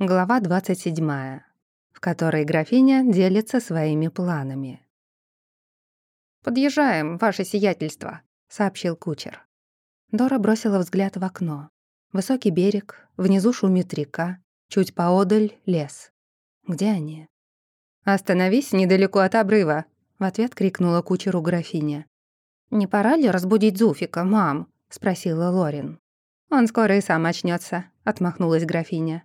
Глава 27, в которой графиня делится своими планами. «Подъезжаем, ваше сиятельство», — сообщил кучер. Дора бросила взгляд в окно. Высокий берег, внизу шумит река, чуть поодаль — лес. Где они? «Остановись недалеко от обрыва», — в ответ крикнула кучеру графиня. «Не пора ли разбудить Зуфика, мам?» — спросила Лорин. «Он скоро и сам очнется, отмахнулась графиня.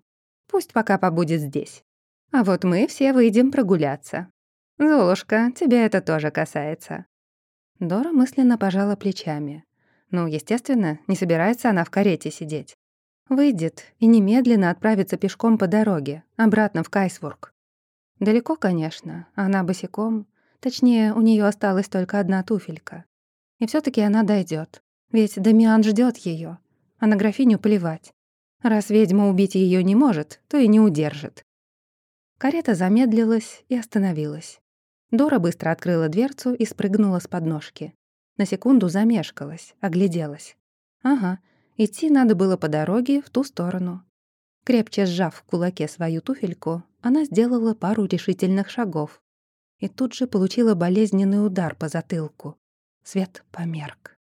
Пусть пока побудет здесь. А вот мы все выйдем прогуляться. Золушка, тебя это тоже касается». Дора мысленно пожала плечами. Ну, естественно, не собирается она в карете сидеть. Выйдет и немедленно отправится пешком по дороге, обратно в Кайсворк. Далеко, конечно, она босиком. Точнее, у нее осталась только одна туфелька. И все таки она дойдет, Ведь Дамиан ждет ее, а на графиню плевать. Раз ведьма убить ее не может, то и не удержит. Карета замедлилась и остановилась. Дора быстро открыла дверцу и спрыгнула с подножки. На секунду замешкалась, огляделась. Ага, идти надо было по дороге в ту сторону. Крепче сжав в кулаке свою туфельку, она сделала пару решительных шагов. И тут же получила болезненный удар по затылку. Свет померк.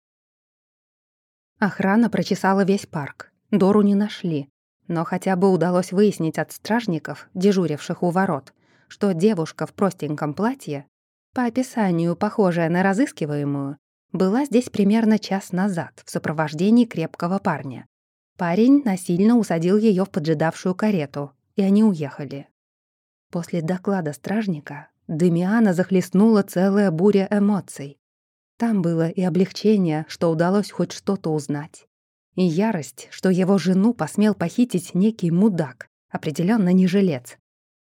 Охрана прочесала весь парк. Дору не нашли, но хотя бы удалось выяснить от стражников, дежуривших у ворот, что девушка в простеньком платье, по описанию похожая на разыскиваемую, была здесь примерно час назад в сопровождении крепкого парня. Парень насильно усадил ее в поджидавшую карету, и они уехали. После доклада стражника Демиана захлестнула целая буря эмоций. Там было и облегчение, что удалось хоть что-то узнать, и ярость, что его жену посмел похитить некий мудак, определенно не жилец.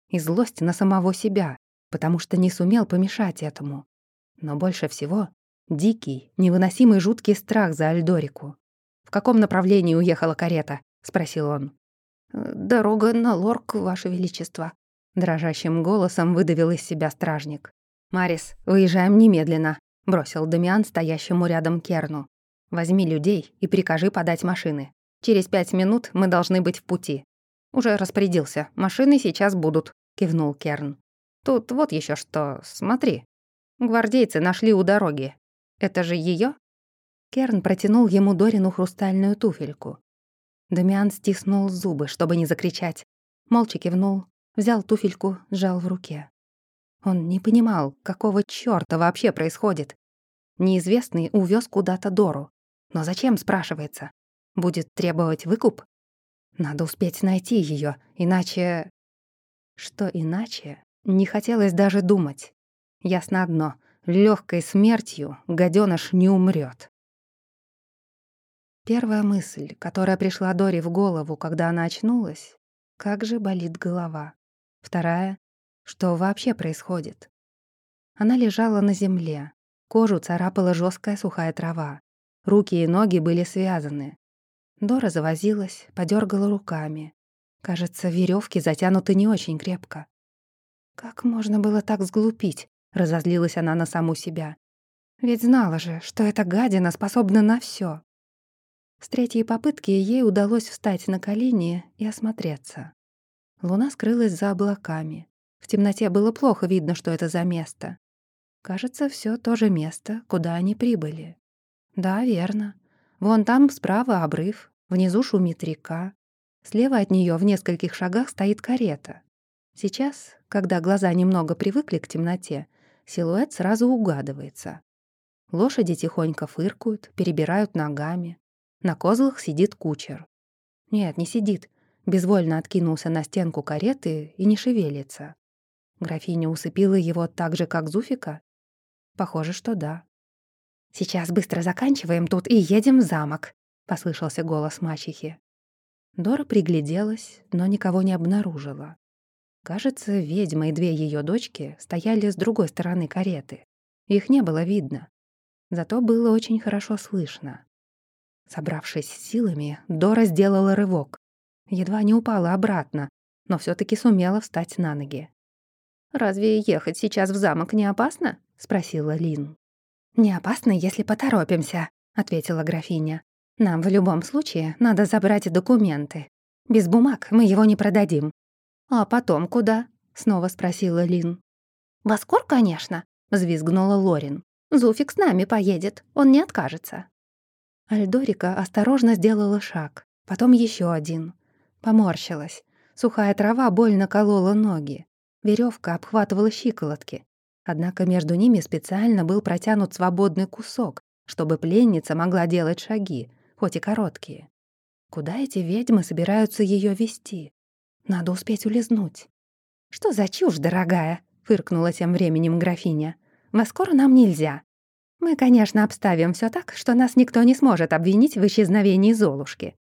И злость на самого себя, потому что не сумел помешать этому. Но больше всего — дикий, невыносимый жуткий страх за Альдорику. «В каком направлении уехала карета?» — спросил он. «Дорога на Лорк, Ваше Величество», — дрожащим голосом выдавил из себя стражник. «Марис, выезжаем немедленно», — бросил Дамиан стоящему рядом Керну. Возьми людей и прикажи подать машины. Через пять минут мы должны быть в пути. Уже распорядился. Машины сейчас будут, кивнул Керн. Тут вот еще что, смотри. Гвардейцы нашли у дороги. Это же ее? Керн протянул ему Дорину хрустальную туфельку. Дамиан стиснул зубы, чтобы не закричать. Молча кивнул, взял туфельку, сжал в руке. Он не понимал, какого чёрта вообще происходит. Неизвестный увез куда-то Дору. Но зачем, спрашивается? Будет требовать выкуп? Надо успеть найти ее, иначе... Что иначе? Не хотелось даже думать. Ясно одно — легкой смертью гаденыш не умрет. Первая мысль, которая пришла Дори в голову, когда она очнулась, как же болит голова. Вторая — что вообще происходит? Она лежала на земле, кожу царапала жесткая сухая трава. Руки и ноги были связаны. Дора завозилась, подергала руками. Кажется, веревки затянуты не очень крепко. Как можно было так сглупить? Разозлилась она на саму себя. Ведь знала же, что эта гадина способна на все. С третьей попытки ей удалось встать на колени и осмотреться. Луна скрылась за облаками. В темноте было плохо видно, что это за место. Кажется, все то же место, куда они прибыли. Да, верно. Вон там справа обрыв, внизу шумит река. Слева от нее в нескольких шагах стоит карета. Сейчас, когда глаза немного привыкли к темноте, силуэт сразу угадывается. Лошади тихонько фыркают, перебирают ногами. На козлах сидит кучер. Нет, не сидит. Безвольно откинулся на стенку кареты и не шевелится. Графиня усыпила его так же, как Зуфика? Похоже, что да. «Сейчас быстро заканчиваем тут и едем в замок», — послышался голос мачехи. Дора пригляделась, но никого не обнаружила. Кажется, ведьма и две ее дочки стояли с другой стороны кареты. Их не было видно. Зато было очень хорошо слышно. Собравшись силами, Дора сделала рывок. Едва не упала обратно, но все таки сумела встать на ноги. «Разве ехать сейчас в замок не опасно?» — спросила Лин. «Не опасно, если поторопимся», — ответила графиня. «Нам в любом случае надо забрать документы. Без бумаг мы его не продадим, «А потом куда?» — снова спросила Лин. «В Аскор, конечно», — взвизгнула Лорин. «Зуфик с нами поедет, он не откажется». Альдорика осторожно сделала шаг, потом еще один. Поморщилась. Сухая трава больно колола ноги. Веревка обхватывала щиколотки. Однако между ними специально был протянут свободный кусок, чтобы пленница могла делать шаги, хоть и короткие. Куда эти ведьмы собираются ее вести? Надо успеть улизнуть. «Что за чушь, дорогая?» — фыркнула тем временем графиня. «Во скоро нам нельзя. Мы, конечно, обставим все так, что нас никто не сможет обвинить в исчезновении Золушки.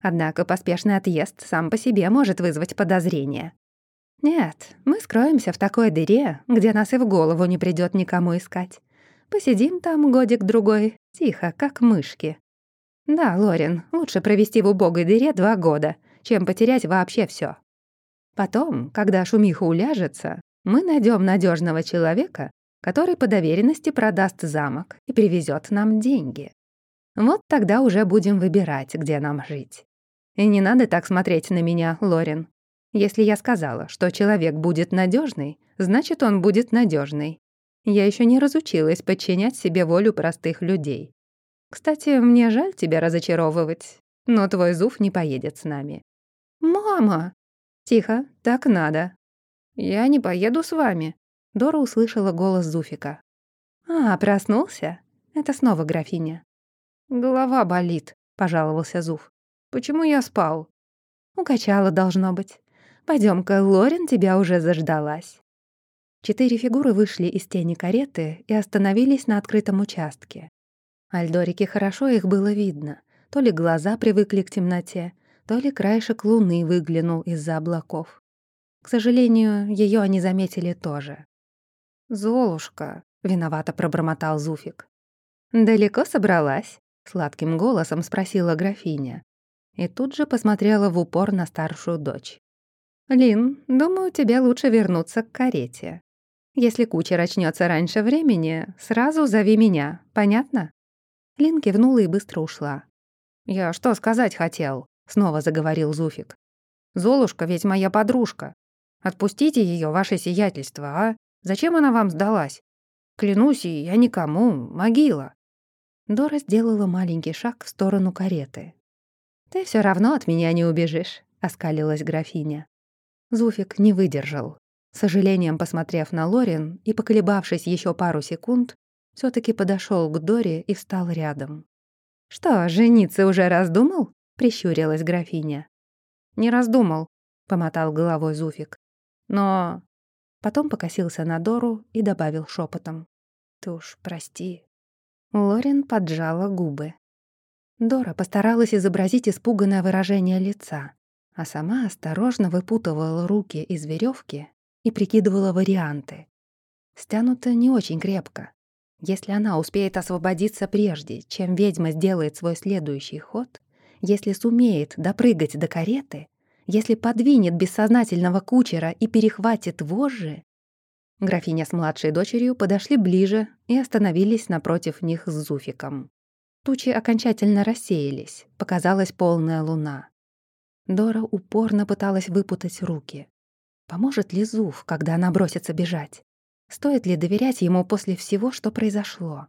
Однако поспешный отъезд сам по себе может вызвать подозрения. Нет, мы скроемся в такой дыре, где нас и в голову не придёт никому искать. Посидим там годик-другой, тихо, как мышки. Да, Лорин, лучше провести в убогой дыре два года, чем потерять вообще всё. Потом, когда шумиха уляжется, мы найдём надёжного человека, который по доверенности продаст замок и привезёт нам деньги. Вот тогда уже будем выбирать, где нам жить. И не надо так смотреть на меня, Лорин. Если я сказала, что человек будет надежный, значит, он будет надежный. Я еще не разучилась подчинять себе волю простых людей. Кстати, мне жаль тебя разочаровывать, но твой зув не поедет с нами. «Мама!» «Тихо, так надо». «Я не поеду с вами», — Дора услышала голос Зуфика. «А, проснулся?» Это снова графиня. «Голова болит», — пожаловался Зуф. «Почему я спал?» «Укачала, должно быть. Пойдем-ка, Лорен тебя уже заждалась». Четыре фигуры вышли из тени кареты и остановились на открытом участке. Альдорике хорошо их было видно. То ли глаза привыкли к темноте, то ли краешек луны выглянул из-за облаков. К сожалению, ее они заметили тоже. «Золушка», — виновато пробормотал Зуфик. «Далеко собралась?» — сладким голосом спросила графиня. И тут же посмотрела в упор на старшую дочь. «Лин, думаю, тебе лучше вернуться к карете. Если кучер очнется раньше времени, сразу зови меня, понятно?» Лин кивнула и быстро ушла. «Я что сказать хотел?» — снова заговорил Зуфик. «Золушка ведь моя подружка. Отпустите ее, ваше сиятельство, а? Зачем она вам сдалась? Клянусь, я никому, могила». Дора сделала маленький шаг в сторону кареты. «Ты все равно от меня не убежишь», — оскалилась графиня. Зуфик не выдержал. С сожалением посмотрев на Лорин и поколебавшись еще пару секунд, все таки подошел к Доре и встал рядом. «Что, жениться уже раздумал?» — прищурилась графиня. «Не раздумал», — помотал головой Зуфик. «Но...» Потом покосился на Дору и добавил шепотом: «Ты уж прости». Лорин поджала губы. Дора постаралась изобразить испуганное выражение лица а сама осторожно выпутывала руки из веревки и прикидывала варианты. Стянуто не очень крепко. Если она успеет освободиться прежде, чем ведьма сделает свой следующий ход, если сумеет допрыгать до кареты, если подвинет бессознательного кучера и перехватит вожжи... Графиня с младшей дочерью подошли ближе и остановились напротив них с Зуфиком. Тучи окончательно рассеялись, показалась полная луна. Дора упорно пыталась выпутать руки. Поможет ли Зуф, когда она бросится бежать? Стоит ли доверять ему после всего, что произошло?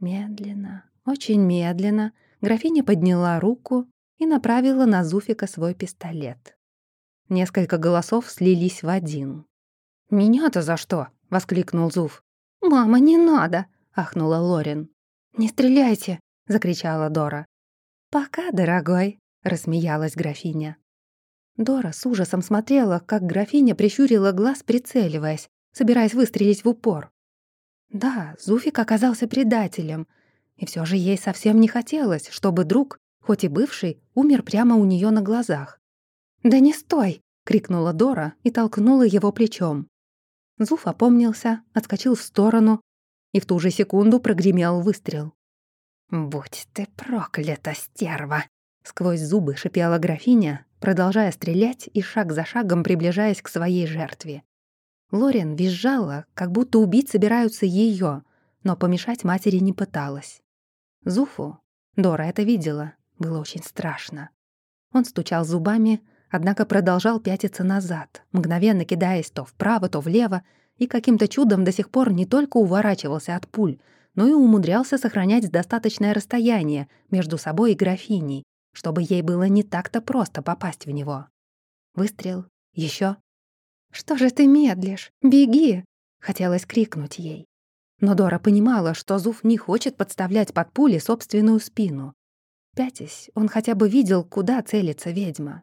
Медленно, очень медленно графиня подняла руку и направила на Зуфика свой пистолет. Несколько голосов слились в один. «Меня-то за что?» — воскликнул Зуф. «Мама, не надо!» — ахнула Лорин. «Не стреляйте!» — закричала Дора. «Пока, дорогой!» — рассмеялась графиня. Дора с ужасом смотрела, как графиня прищурила глаз, прицеливаясь, собираясь выстрелить в упор. Да, Зуфик оказался предателем, и все же ей совсем не хотелось, чтобы друг, хоть и бывший, умер прямо у нее на глазах. «Да не стой!» — крикнула Дора и толкнула его плечом. Зуф опомнился, отскочил в сторону, и в ту же секунду прогремел выстрел. «Будь ты проклята, стерва!» Сквозь зубы шипела графиня, продолжая стрелять и шаг за шагом приближаясь к своей жертве. Лорен визжала, как будто убить собираются ее, но помешать матери не пыталась. Зуфу, Дора это видела, было очень страшно. Он стучал зубами, однако продолжал пятиться назад, мгновенно кидаясь то вправо, то влево, и каким-то чудом до сих пор не только уворачивался от пуль, но и умудрялся сохранять достаточное расстояние между собой и графиней, чтобы ей было не так-то просто попасть в него. Выстрел. еще. «Что же ты медлишь? Беги!» — хотелось крикнуть ей. Но Дора понимала, что Зуф не хочет подставлять под пули собственную спину. Пятясь, он хотя бы видел, куда целится ведьма.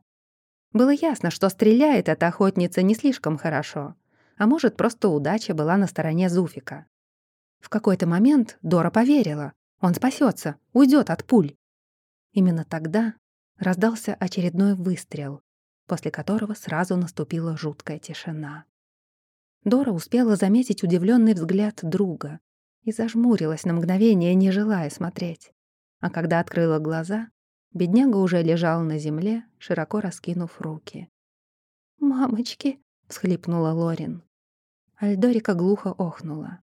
Было ясно, что стреляет эта охотница не слишком хорошо, а может, просто удача была на стороне Зуфика. В какой-то момент Дора поверила. Он спасется, уйдет от пуль. Именно тогда раздался очередной выстрел, после которого сразу наступила жуткая тишина. Дора успела заметить удивленный взгляд друга и зажмурилась на мгновение, не желая смотреть. А когда открыла глаза, бедняга уже лежал на земле, широко раскинув руки. «Мамочки!» — всхлипнула Лорин. Альдорика глухо охнула.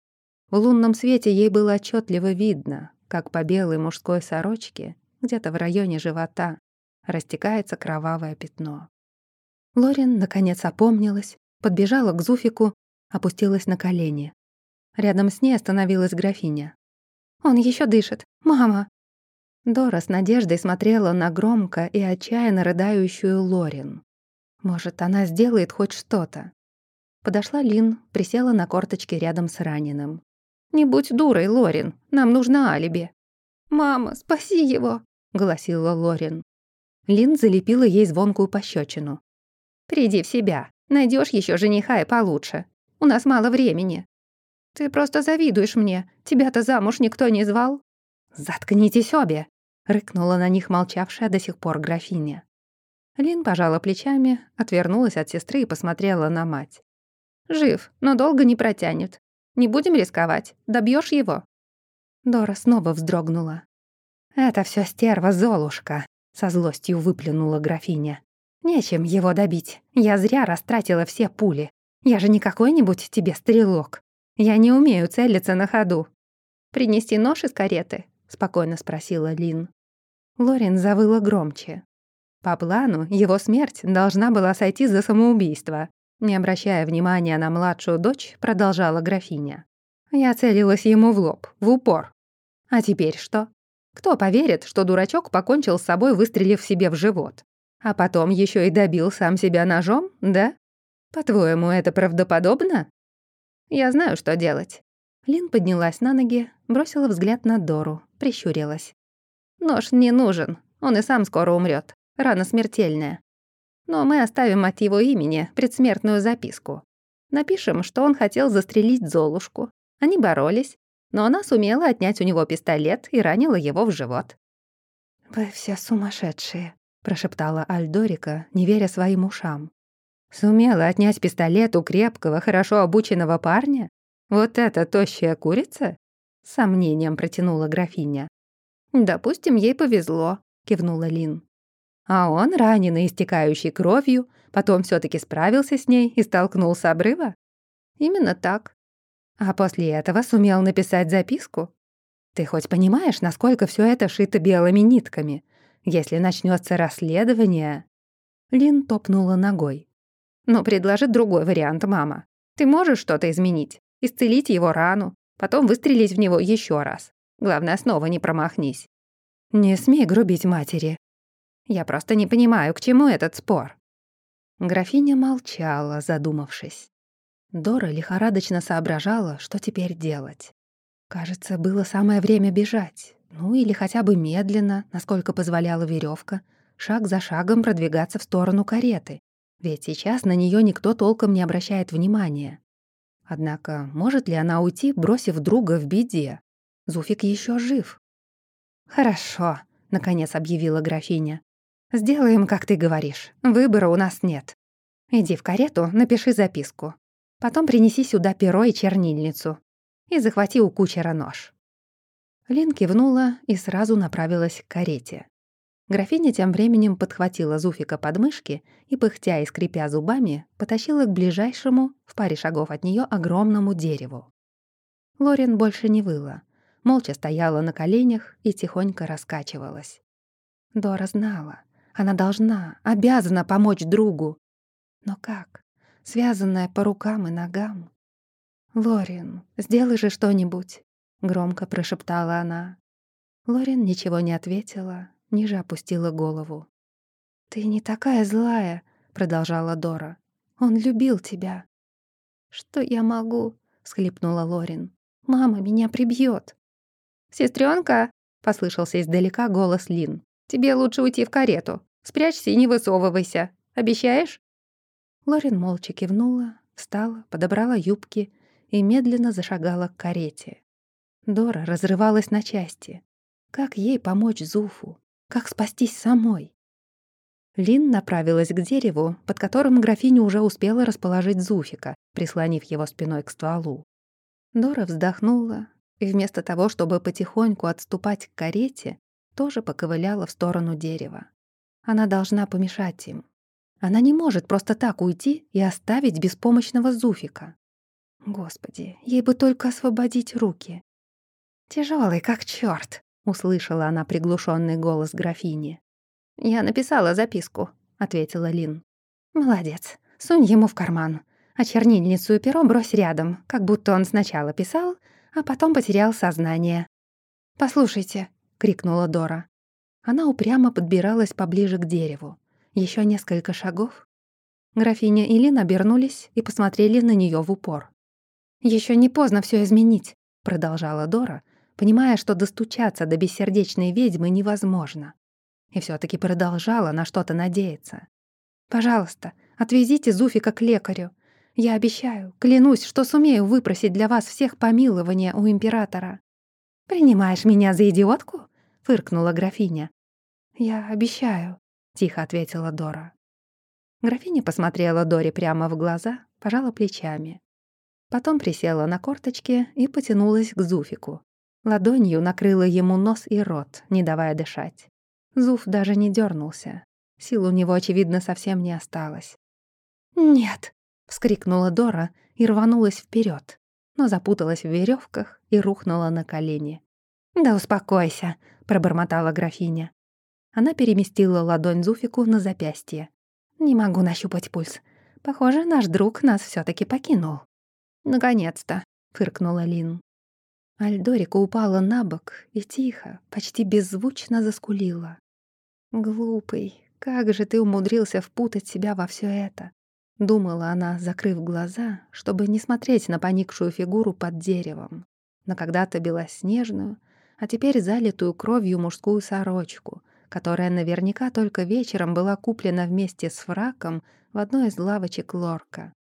В лунном свете ей было отчетливо видно, как по белой мужской сорочке, где-то в районе живота, растекается кровавое пятно. Лорин, наконец, опомнилась, подбежала к Зуфику, опустилась на колени. Рядом с ней остановилась графиня. «Он еще дышит! Мама!» Дора с надеждой смотрела на громко и отчаянно рыдающую Лорин. Может, она сделает хоть что-то. Подошла Лин, присела на корточки рядом с раненым. «Не будь дурой, Лорин, нам нужно алиби». «Мама, спаси его!» — голосила Лорин. Лин залепила ей звонкую пощечину. Приди в себя. Найдешь еще жениха и получше. У нас мало времени. Ты просто завидуешь мне. Тебя-то замуж никто не звал. Заткнитесь обе, рыкнула на них молчавшая до сих пор графиня. Лин пожала плечами, отвернулась от сестры и посмотрела на мать. «Жив, но долго не протянет. Не будем рисковать. Добьешь его?» Дора снова вздрогнула. «Это все стерва Золушка», — со злостью выплюнула графиня. Нечем его добить. Я зря растратила все пули. Я же не какой-нибудь тебе стрелок. Я не умею целиться на ходу. Принести нож из кареты? спокойно спросила Лин. Лорин завыла громче. По плану, его смерть должна была сойти за самоубийство. Не обращая внимания на младшую дочь, продолжала графиня. Я целилась ему в лоб, в упор. А теперь что? Кто поверит, что дурачок покончил с собой, выстрелив себе в живот? А потом еще и добил сам себя ножом, да? По-твоему, это правдоподобно? Я знаю, что делать. Лин поднялась на ноги, бросила взгляд на Дору, прищурилась. Нож не нужен, он и сам скоро умрет. Рана смертельная. Но мы оставим от его имени предсмертную записку. Напишем, что он хотел застрелить Золушку. Они боролись, но она сумела отнять у него пистолет и ранила его в живот. «Вы все сумасшедшие», прошептала Альдорика, не веря своим ушам. Сумела отнять пистолет у крепкого, хорошо обученного парня? Вот это тощая курица? Сомнением протянула графиня. «Допустим, ей повезло», — кивнула Лин. А он, раненый, истекающий кровью, потом все таки справился с ней и столкнул с обрыва? Именно так. А после этого сумел написать записку? Ты хоть понимаешь, насколько все это шито белыми нитками? Если начнется расследование...» Лин топнула ногой. «Ну, предложи другой вариант, мама. Ты можешь что-то изменить? Исцелить его рану, потом выстрелить в него еще раз. Главное, снова не промахнись». «Не смей грубить матери». «Я просто не понимаю, к чему этот спор». Графиня молчала, задумавшись. Дора лихорадочно соображала, что теперь делать. Кажется, было самое время бежать. Ну или хотя бы медленно, насколько позволяла веревка, шаг за шагом продвигаться в сторону кареты. Ведь сейчас на нее никто толком не обращает внимания. Однако, может ли она уйти, бросив друга в беде? Зуфик еще жив. «Хорошо», — наконец объявила графиня. «Сделаем, как ты говоришь. Выбора у нас нет. Иди в карету, напиши записку. Потом принеси сюда перо и чернильницу. И захвати у кучера нож. Лин кивнула и сразу направилась к карете. Графиня тем временем подхватила Зуфика под мышки и, пыхтя и скрипя зубами, потащила к ближайшему, в паре шагов от нее огромному дереву. Лорин больше не выла, молча стояла на коленях и тихонько раскачивалась. Дора знала, Она должна, обязана помочь другу. Но как? Связанная по рукам и ногам. «Лорин, сделай же что-нибудь», — громко прошептала она. Лорин ничего не ответила, ниже опустила голову. «Ты не такая злая», — продолжала Дора. «Он любил тебя». «Что я могу?» — схлипнула Лорин. «Мама меня прибьет. «Сестрёнка!» — послышался издалека голос Лин. «Тебе лучше уйти в карету. Спрячься и не высовывайся. Обещаешь?» Лорин молча кивнула, встала, подобрала юбки и медленно зашагала к карете. Дора разрывалась на части. Как ей помочь Зуфу? Как спастись самой? Лин направилась к дереву, под которым графиня уже успела расположить Зуфика, прислонив его спиной к стволу. Дора вздохнула и вместо того, чтобы потихоньку отступать к карете, тоже поковыляла в сторону дерева. Она должна помешать им. Она не может просто так уйти и оставить беспомощного Зуфика. Господи, ей бы только освободить руки. Тяжелый как черт, услышала она приглушенный голос графини. «Я написала записку», — ответила Лин. «Молодец. Сунь ему в карман. А чернильницу и перо брось рядом, как будто он сначала писал, а потом потерял сознание. «Послушайте», — крикнула Дора. Она упрямо подбиралась поближе к дереву. Еще несколько шагов. Графиня и Лин обернулись и посмотрели на нее в упор. Еще не поздно все изменить», — продолжала Дора, понимая, что достучаться до бессердечной ведьмы невозможно. И все таки продолжала на что-то надеяться. «Пожалуйста, отвезите Зуфика к лекарю. Я обещаю, клянусь, что сумею выпросить для вас всех помилования у императора». «Принимаешь меня за идиотку?» — фыркнула графиня. «Я обещаю», — тихо ответила Дора. Графиня посмотрела Доре прямо в глаза, пожала плечами. Потом присела на корточки и потянулась к Зуфику. Ладонью накрыла ему нос и рот, не давая дышать. Зуф даже не дернулся. Сил у него, очевидно, совсем не осталось. «Нет», — вскрикнула Дора и рванулась вперед, но запуталась в веревках и рухнула на колени. «Да успокойся», — пробормотала графиня. Она переместила ладонь Зуфику на запястье. «Не могу нащупать пульс. Похоже, наш друг нас все таки покинул». «Наконец-то», — фыркнула Лин. Альдорика упала на бок и тихо, почти беззвучно заскулила. «Глупый, как же ты умудрился впутать себя во все это? Думала она, закрыв глаза, чтобы не смотреть на поникшую фигуру под деревом, на когда-то белоснежную, а теперь залитую кровью мужскую сорочку, которая наверняка только вечером была куплена вместе с фраком в одной из лавочек Лорка.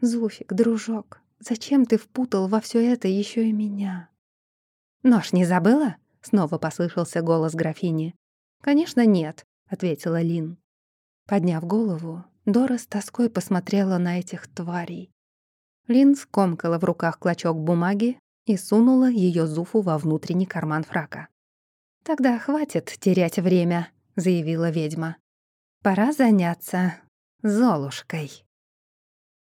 «Зуфик, дружок, зачем ты впутал во все это еще и меня?» «Нож не забыла?» — снова послышался голос графини. «Конечно, нет», — ответила Лин. Подняв голову, Дора с тоской посмотрела на этих тварей. Лин скомкала в руках клочок бумаги и сунула ее Зуфу во внутренний карман фрака. «Тогда хватит терять время», — заявила ведьма. «Пора заняться Золушкой».